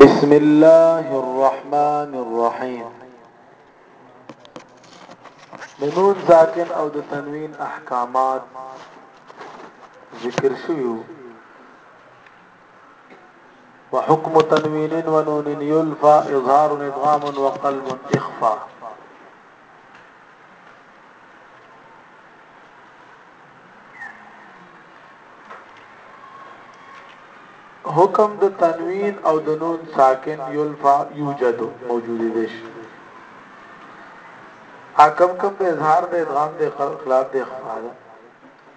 بسم الله الرحمن الرحيم منون ساكن او د تنوین احکامات ذکر شویو وحكم تنوين ونون يلفى إظهار إدغام وقلب إخفاء حکم د تنوین او د نون ساکن یلفا یوجد موجود دي حکم کوم د اظهار د ادغام د خلاف د اخفاء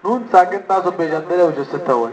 نون ساکن تاسو پیژندل او جسته وای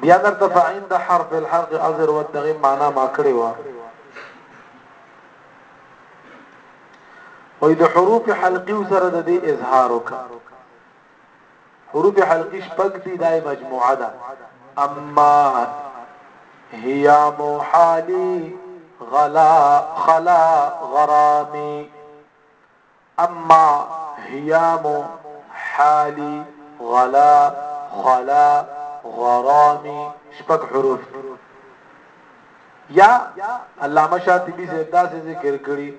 بیا درته فعین د حرف الحلق اذر والتغیم معنا ما کړی و وې د حروف حلقي سره د دې اظهار وکړ حروف حلقي شپږ دي دای مجموعه ده اما هي محالي غلا خلا غرامي اما هیام حالی غلا خلا غرامی شپږ حروف دي یا علامه شاطبی صاحب داسې ذکر کړي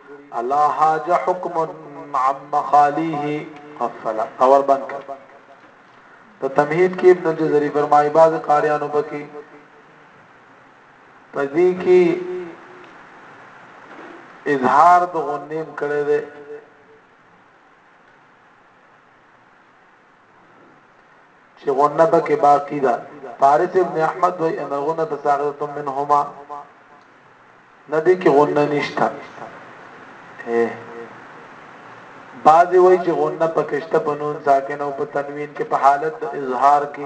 الا حاج حکم عن مخالیه قفل اور بند کړ ته تمهید کې ابن الجزري فرمایي بعض قاریانو پکې په دې کې اظهار د غنیم کړی دی چې غنه به کې باقی ده فارس ابن احمد وای ان غنه تساغت منهما ندی کې غنه نشته بعضی وای چې غنه پکشته بنون ساکن او په تنوین کې په حالت د اظهار کې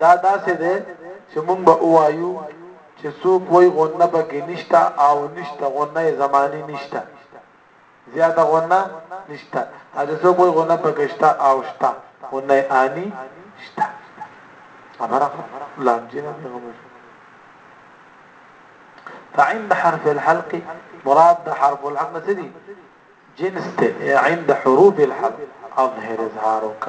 دا داسې دی چې مونږ به وایو چې څوک وای غنه پکې نشته او نشته غنه زمانی نشته زیاته غنه نشته اځه څوک وای غنه پکې شته او شته غنه آنی شته خبره لام جنا پیغمبر فعند حرف الحلق مراد حرف الحلق نسدي جنس عند حروف الحلق اظهر اظهارك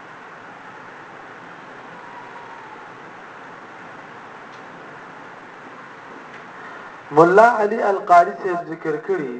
مولا علي القاری سے ذکر کړی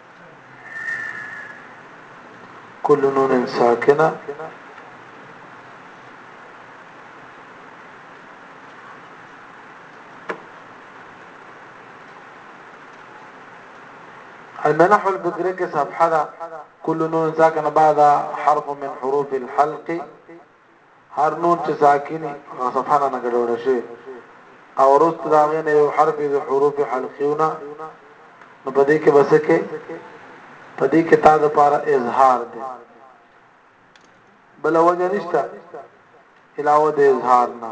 كل نون ساكنه المنح المدرك صفحه ده كل نون ساكن بعد حرف من حروف الحلق هر نون چې ساکني غصفانه نه ګډوډه شي او وروسته د هغې نه یو حرف د حروف حلقیونه نو په دې کې به څه کې په دې کې تا دپاره اظهار دی بله وجه نشته علاوه د اظهار نه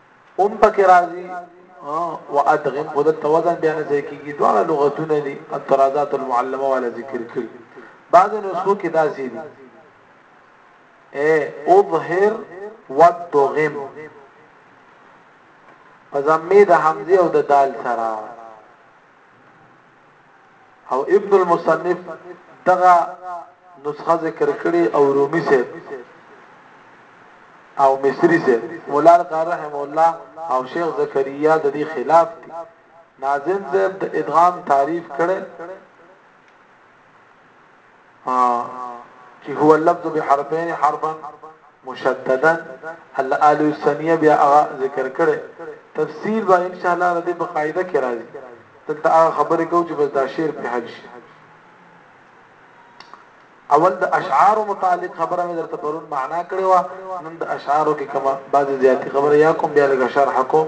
هم پکې راځي وادغن خود التوازن بیان ځای کیږي دواړه لغتونه دي الترازات المعلمه ولا ذکر کړي بعض نسخو کې دا سي دي اے اظهر وادغم فزمه د حمزه او د دال سره او ابن المصنف دغه نسخه ذکر کړي او رومي سه او مصری سه مولا القار رحم الله او شیخ زکریا د دې خلاف دي ناظم زیب د ادغام تعریف کړي چې هو اللفظ بحرفین حرفا مشددا الالو الثانیه بیا هغه ذکر کړي تفسیر به ان شاء الله دې په قاعده کې راځي دلته هغه خبرې کوو چې بس دا شعر په حل شي اول د اشعار متعلق خبره مې درته پرون معنا کړې و نن د اشعارو کې کومه بعضی زیاتی خبره یا کوم بیا لږه شرح کوم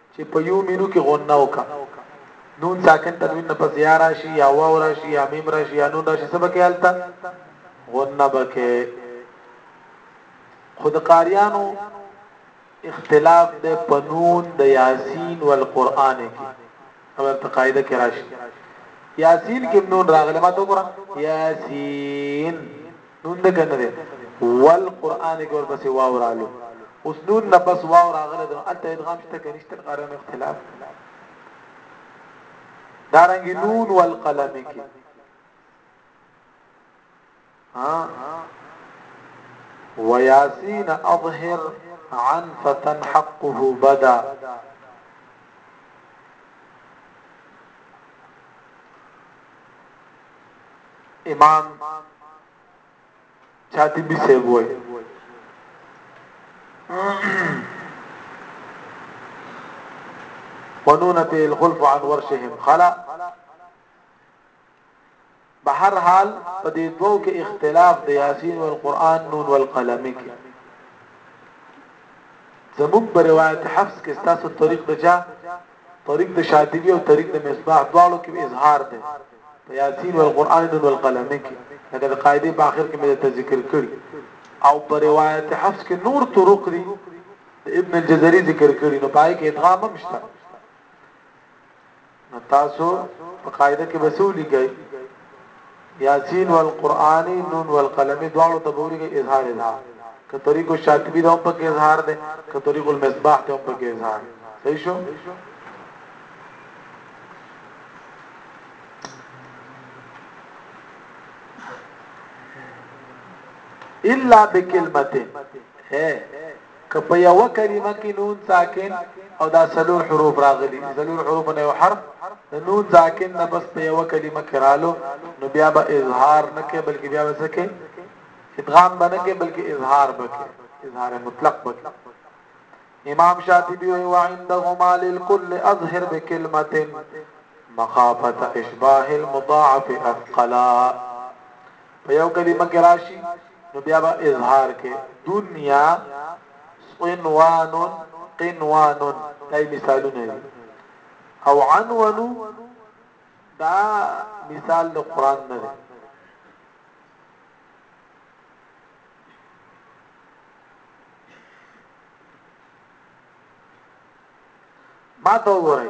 چې په يو مينو کې غنه وکا نون ساکن تنوین نه پس یا راشي یا واو راشي یا میم راشي یا نون راشي سبا کې حالت غنه بکې خود قاریانو اختلاف د پنون د یاسین والقران کې اول تقاعده کې راشي یاسین کې نون راغله ما ته وګوره یاسین نون ده کنه ده وال قرآن کې ورپسې واو رالو اوس نون نه پس واو راغله ده الته ادغام شته که نشته قرآن اختلاف دارنګ نون والقلم کې ها وياسين اظهر عن فتن حقه بدا امام شاطبی صاحب وای ونونت الخلف عن ورشهم خلا په هر حال په دې دوو کې اختلاف د یاسین او القرآن نون والقلم کې زموږ په روایت حفص کې ستاسو طریق بچا طریق د شاطبی او طریق د مصباح دواړو کې اظهار دی په یاسین او القرآن او القلم کې لکه د قاعده په اخر کې مې ته ذکر کړی او په روایت حفص کې نور طرق دي د ابن الجزري ذکر کړی نو پای کې ادغام هم شته نو تاسو په قاعده کې وسولې گئی یاسین والقران نون والقلم دواړو ته بوري کې اظهار ده که طریق الشاطبی دا هم پکې اظهار ده که طریق المصباح ته هم پکې اظهار صحیح شو الا بکلمته ہے که په یوه کلمه کې نون ساکن او دا څلور حروف راغلي دي څلور حروف نه یو حرف د نون ساکن نه بس په یوه کلمه کې رالو نو بیا به اظهار نه کې بلکې بیا به څه کې ادغام به نه کې بلکې اظهار به کې اظهار مطلق به کې امام شاطبی وی وعندهما للكل اظهر بكلمه مخافه اشباه المضاعف اثقلا په یو کلمه کې راشي نو بیا به اظهار کې دنیا صنوان قنوان دای مثالونه دي او عنوان دا مثال د قران نه دی ما ته وګورئ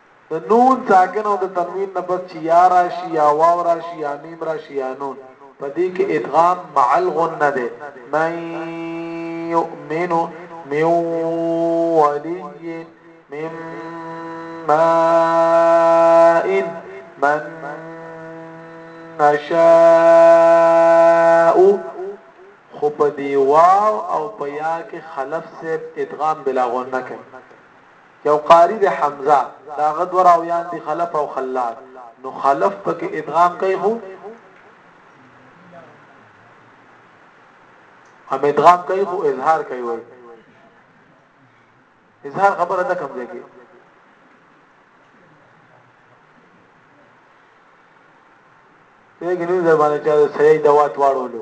د نون ساکن او د تنوین نه پس چې یا راشي یا واو راشي یا میم راشي یا نون په دې کې ادغام مع الغنه ده من یؤمن من ولی من ماء من نشاء خو په دی واو او په یا کې خلف سیب ادغام بلا غنه کوي یو قاری دی حمزه دا غد وراویان دی خلف او خلاق نو خلف پک ادغام کوي خو ام ادغام کوي خو اظهار کوي وای اظهار خبره ده کوم ځای کې څنګه نه زمانه چې صحیح دوات واړولو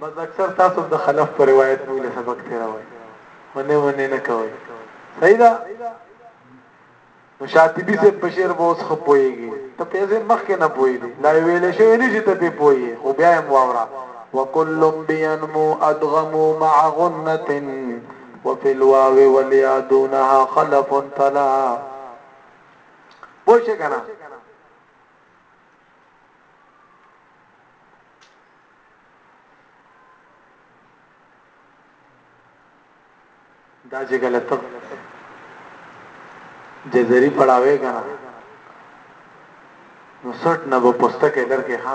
بس اکثر تاسو د خلف پر روایت موږ له سبق تیروي ونه ونه نه کوي صحیح ده نو شاطبی سے بشیر بوس خو پويږي ته په ځیر مخ کې نه پويږي لا ویل شو نه چې ته په پويږي خو بیا هم واورا وکل بینمو ادغمو مع غنه وفي الواو وليادونها خلف تلا پوښ کنه دا چې کله ته جزري پړاوې کنه نو سټ نه په پسته کې لرکه ها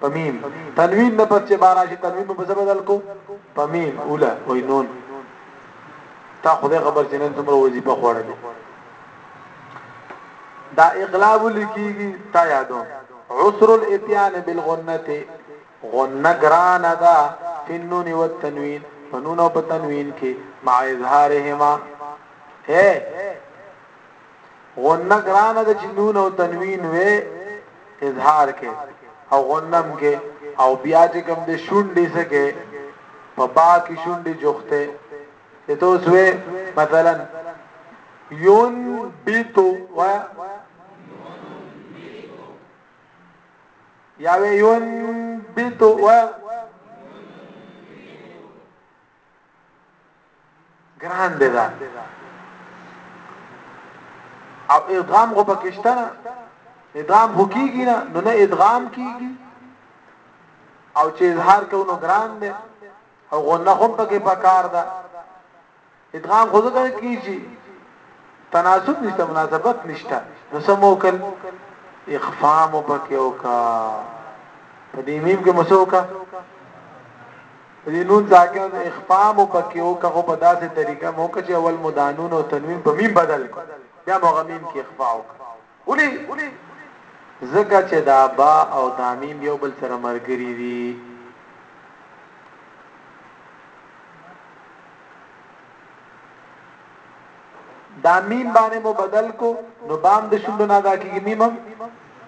په میم تنوین نه پس چې با راشي تنوین مو په څه بدل کو په میم اوله وای نون تا خو دې خبر چې نن څومره وظیفه خوړلې دا اقلاب لیکيږي تا یادو عسر الاتيان بالغنه غنه گران ادا فنون و تنوین فنون او تنوین کې مع اظهارهما اے غنه ګرانه د چې نون او تنوین وې اظهار کې او غنم کې او بیا چې کوم د شونډې سکه په با کې شونډې جوخته چې تو سوې مثلا یون بیتو وا یا یون بیتو وا ګران دی دا او ادغام غو پاکستان ادغام خو کیږي نه نو نه ادغام کیږي او چې اظهار کوو نو ګران دی او غنه هم پکې پکار ده ادغام خو ځکه کیږي تناسب نشته مناسبت نشته نو سمو کل اخفام پکې وکا په دې میم کې مسوکا په دې نون ساکن د اخفاء مو پکې وکړه خو په داسې طریقه مو وکړه چې اول مو دا نون او تنوین په میم بدل کړ بیا مو هغه میم کې اخفاء وکړه ولې ځکه چې دا با او دا میم یو بل سره مرګري دي دا میم باندې مو بدل کو نو بام د شوند نه دا کیږي میم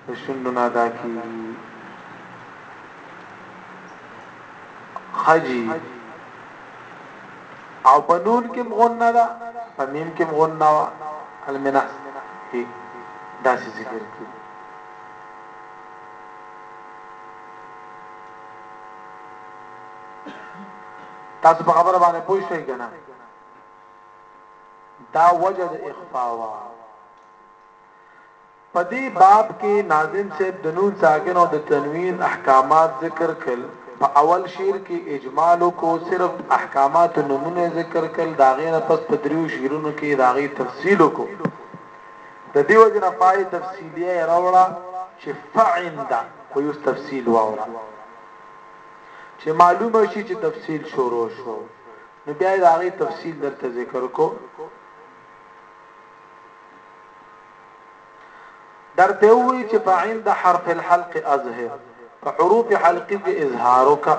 د شونډو نه ادا کیږي خجی او په نون کې غنه ده په میم کې غنه وا المنا هی داسې ذکر کړي تاسو په خبره باندې پوه شئ کنه دا وجه د اخفاء وا په دې باب کې ناظم صاحب د نون ساکن او د تنوین احکامات ذکر کړل، په اول شعر کې اجمال وکړو، صرف د احکاماتو نومونه یې ذکر کړل، د هغې نه پس په دریو شعرونو کې یې د هغې تفصیل وکړو، د دې وجې نه فاء تفصیلیه یې راوړه چې فعن ده، خو اوس تفصیل واوره چې معلومه شي چې تفصیل شروع شو، نو بیا یې د هغې تفصیل دلته ذکر کړو. درته ووي چې په عند حرف الحلق اظهر په حروف حلقي کې اظهار وکا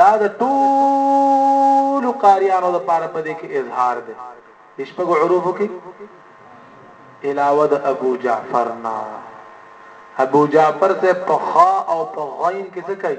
دا د ټول قاریانو د پاره په دې کې اظهار دی شپږو حروفو کې علاوه د ابو جعفر نا ابو جعفر سے په خا او په غین کې څه کوي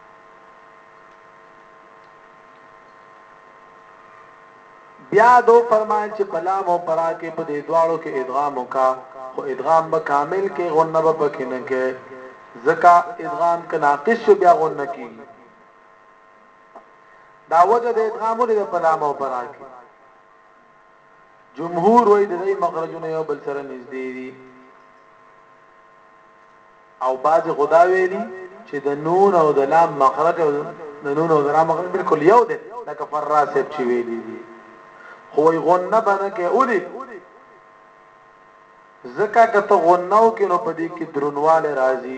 بیا دو فرمایل چې په لام او پرا کې په دې دواړو کې ادغام وکا خو ادغام به کامل کې غنه به پکې نه کې زکا ادغام کې ناقص شو بیا غنه کی دا وجه د ادغام ولې په لام او پرا کې جمهور وای د دې مخرجونه یو بل سره نږدې دي او بعضی خدا ویلي چې د نون او د لام مخرج او د نون او د لام مخرج بالکل یو دی لکه فراسب چې ویلي دي خو یې غنه بنه کې اولی زکه کته غنو کې نو پدې کې درنواله راځي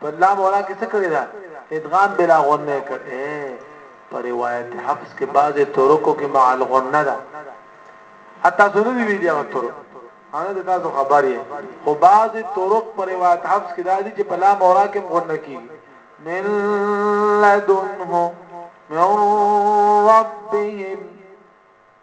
په لام ورا کې څه کړی دا ادغام بلا غنه کړي په روایت حفص کې بعض ترکو کې مع الغنه ده حتی سره دی ویلي هغه تر انا د تاسو خبر یې خو بعض ترک په روایت حفص کې دا دي چې په لام ورا کې غنه کی من لدنه من ربهم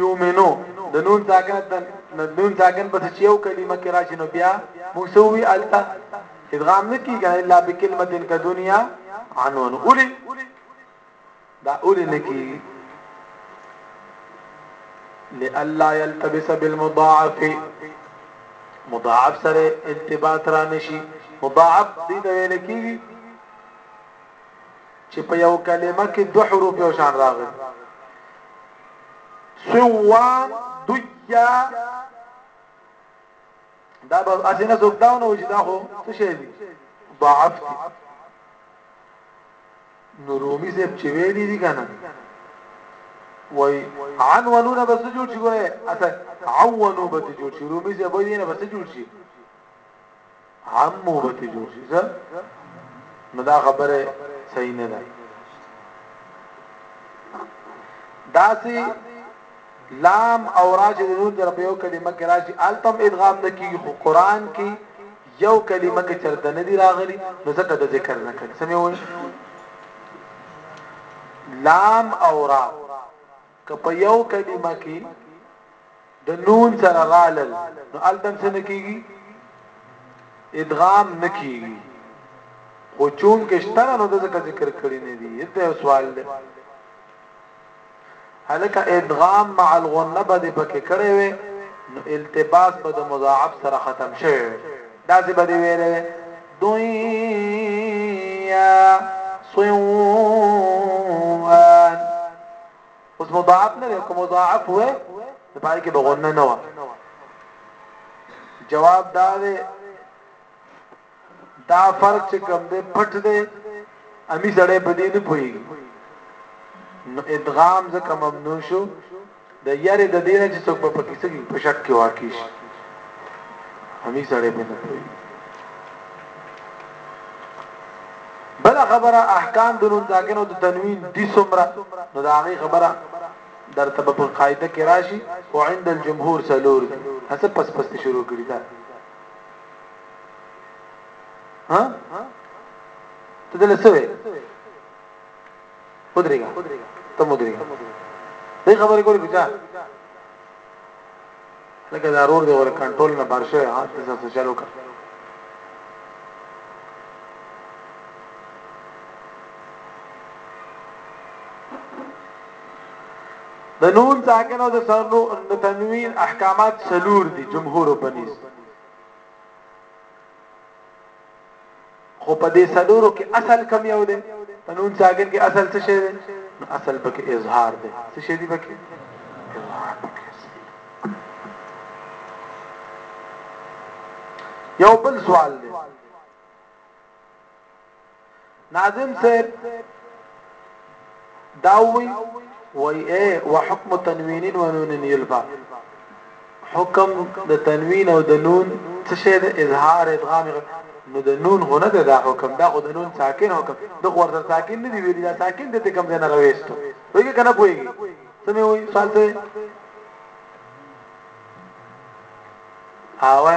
يومنو د نون ساکنه د نون ساکن پس چې یو کلمه کې راشي نو بیا موږ سووي التا ادغام نه کیږي الا بکلمه ک دنیا عنون اولی دا اولی نه کیږي لالا يلتبس بالمضاعف مضاعف سره التباس را نشي مضاعف دي ته ویل کیږي چې په یو کلمه کې دوه حروف یو شان راغلي سوان دیا دا به اسنه څوک داونه و چې دا خو څه شي دي ضعف دي نو رومي صاحب چې ویلي دي کنه وای عنوانونه بس جوړ شي ګوره اته عونو به جوړ شي رومي صاحب وای نه بس جوړ شي عام وبته جوړ شي ځه نو دا خبره صحیح نه ده داسي لام او راشه د نون طرف یو کلمه کې راشي التم ادغام نه کیږي خو قران کې یو کلمه کې چرته نه دی راغلی نو ځکه د ذکر نه کړي سمې وایي لام او را که په یو کلمه کی د نون سره رالل نو هلته هم څه نه کیږي ادغام نه کیږي خو چون کې شتره نو د ذکر ذکر کړی نه دی دلته سوال دی الکه ادغام مع الغنه بده پکې کړی وي نو التباس به د مضاعف سره ختم شوی وي دا څه بده ویلې دنيا صوان اوس مضاعف نه کوم مضاعف وې د پای کې بغونه نه و جواب دا دی دا فرق چې کوم دی پټ دی امی سړی په دې نه پوي نو ادغام ځکه ممنوع شو د يارې ددې نه چې څوک به پکې څه کړي په شک کې واقع شي همي سړی په نه پوي بل خبره احکام د نون ساکن او د تنوین دي سمره نو دا غي خبره در ته په قاعده کې راشي او عند الجمهور سلور دي هڅه پس پس شروع کړی دا ها ته دلته څه ودرېږه ته هم ودرېږه دې خبرې کولې بچا لکه دا رور دی ور کنټرول نه بار شوی ها ته څه چالو کړ د نون ساکن او د سنو د تنوین احکامات سلور دي جمهور بنیز خو په دې سلورو کې اصل کم یو دی په نون ساکن کې اصل څه شی دی نو اصل پکې اظهار دی څه شی دی پکې اظهار پکې یو بل سوال دی ناظم صاحب داوی وای اے وحکم تنوین و نون یلبا حکم د تنوین او د نون څه شه د اظهار ادغام نو د نون خو نه ده دا حکم دا خو د نون ساکن حکم د خو ورته ساکن نه دی ویلی دا ساکن د کوم ځای نه راوېستو وایي کنه پويږي سمې وایي سوال ته هاوه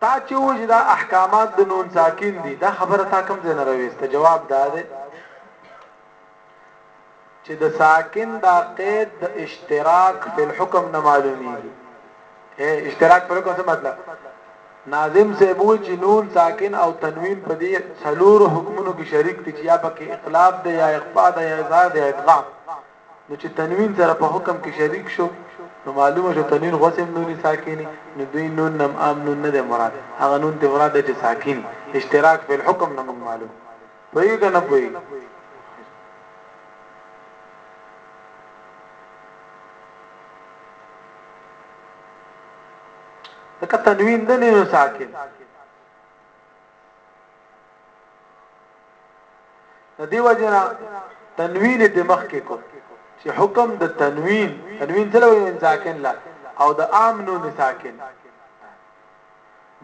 تا چي وويل چي دا احکامات د نون ساکن دي دا خبره تا کوم ځای نه راويسته جواب دا دی چې د ساکن دا قید د اشتراک فی الحکم نه معلومیږي اشتراک پر کوم څه مطلب ناظم سیبو چې نون ساکن او تنوین په دې څلور حکمونو کې شریک دي چې یا پکې اقلاب دی یا اخفاء دی یا اظهار دی یا ادغام نو چې تنوین سره په حکم کې شریک شو نو معلومه شو تنوین غوسم نونی ساکنی نو دوی نون نم عام نون نه دی مراد هغه نون تی مراد چې ساکن اشتراک فی الحکم نه موږ معلوم پوهیږي که نه پوهیږي لکه تنوین د نینو ساکن د دې وجنه تنوین دې مخ کې کو چې حکم د تنوین تنوین څه لوي نون ساکن لا او د عام نون ساکن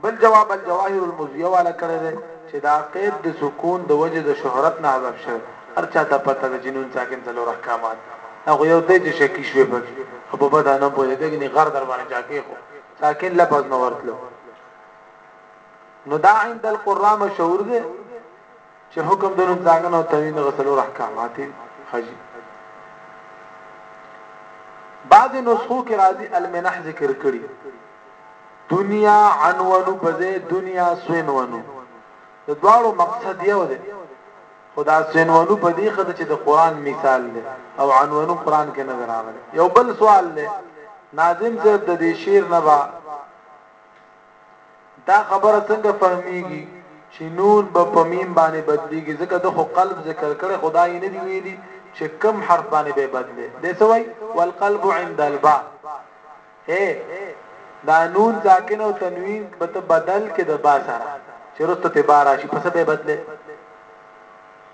بل جواب الجواهر المزیه والا کړه دې چې دا قید د سکون د وجه د شهرت نه حذف شوی هرچا ته پته ده چې نون ساکن څلور احکامات هغه یو ته چې شکی شوی په او په بده نه پوهې دې غر در باندې چاکه خو ساکن لفظ نه ورتلو نو دا عند القراء مشهور دی چې حکم د نوم ځانګنه او تنوین د غسلو احکامات خجی بعض نسخو کې راځي المنح ذکر کړي دنیا عنوانو په ځای دنیا سوینوانو د دواړو مقصد یو دی خدا سوینوانو په دې خد چې د قران مثال دی او عنوانو قران کې نظر راغلی یو بل سوال دی ناظم صاحب د دې شعر نه با دا خبره څنګه فهميږي چې نون به په ميم باندې بدليږي ځکه ده خو قلب ذکر کړي خدا يې نه دي ويلي چې کوم حرف باندې به بدلي دي څه وای والقلب عند الباء اي دا نون ساکن او تنوين به بدل کې د با سره چې رسته ته بارا شي پس به بدلي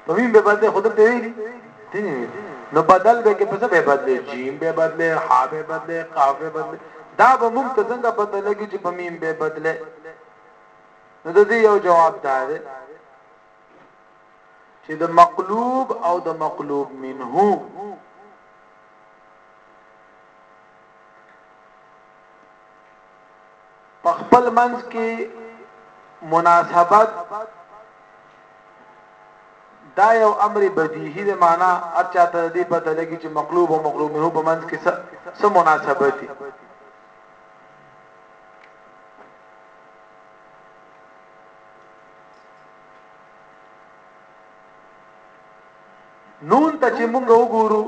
نو ویم به بدلې خود ته ویلي نو بدل به کې پسه به بدلې جیم به بدلې ها به بدلې قاف به بدلې دا به مونږ ته څنګه پته لګي چې په میم به بدلې نو د دې یو جواب دا دی چې د مقلوب او د مقلوب منه په خپل منځ کې مناسبت دا یو امر بدیهی دی معنا هر چاته د دې پته لګي چې مقلوب او مقلوب منه په منځ کې څه مناسبت دی نون ته چې موږ وګورو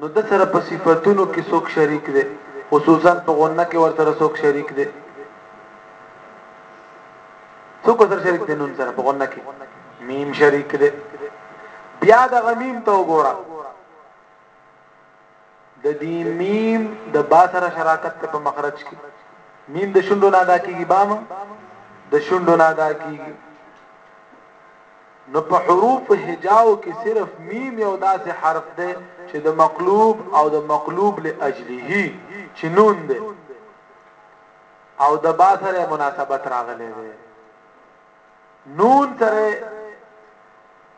نو ده سره په صفتونو کښې څوک شريک دې خصوصا په غنه کښې ورسره څوک شريک دې څوک ورسره شريک دې نون سره په غنه کښې ميم شريک دې بيا د غميم ته وګوره د دې ميم د با سره شراکت ته په مخرج کې ميم د شوندو نه ادا کیږي بام د شوندو نه ادا کیږي نو په حروف هجاو کې صرف ميم يو داسې حرف دی چې د مقلوب او د مقلوب لاجله چې نون دی او د با سره مناسبت راغلی دی نون سره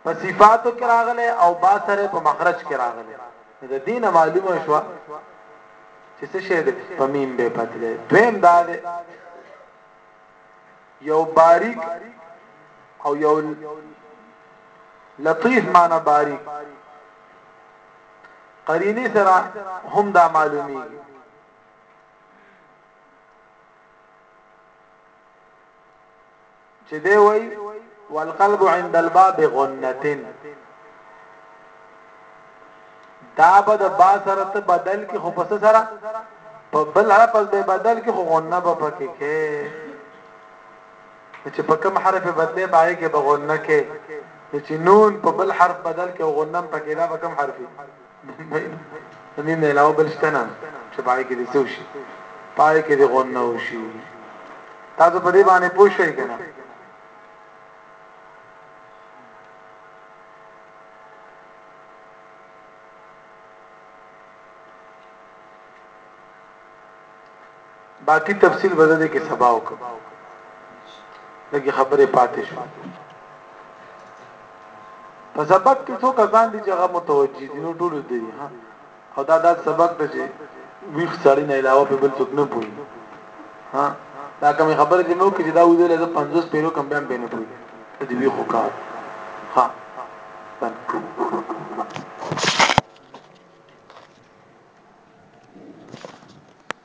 په صفاتو کې راغلی او با سره په مخرج کې راغلی د دینه معلومه شو چې څه شی دی په میم به پتلې دویم دا دی یو باریک او یو لطیف معنی باریک قرینه سره هم دا معلومی چې دی وای والقلب عند الباب غنتن دا به د با سره ته بدل کې خو پس سره په بل حرف به بدل کې خو غنه به پکې کې چې په کوم حرف بدلې پای کې به غنه کې چې نون په بل حرف بدل کې غنم پکې دا په کوم حرف مې نه علاوه بل شته نه چې پای کې دې څه شي پای کې دې غنه وشي تاسو په دې باندې پوښښ کنه باقی تفصیل به دې کې سبا وکړو لکه خبره پاتې شو په سبق کې څو کسان دي چې هغه متوجي دي نو ټول دي ها او دا داسې سبق ده چې ویښ سړی نه علاوه په بل څوک نه پوي ها دا کوم خبره چې مو کې چې دا وځي له 50 پیرو کم بیا به نه پوي دې وی خو کار ها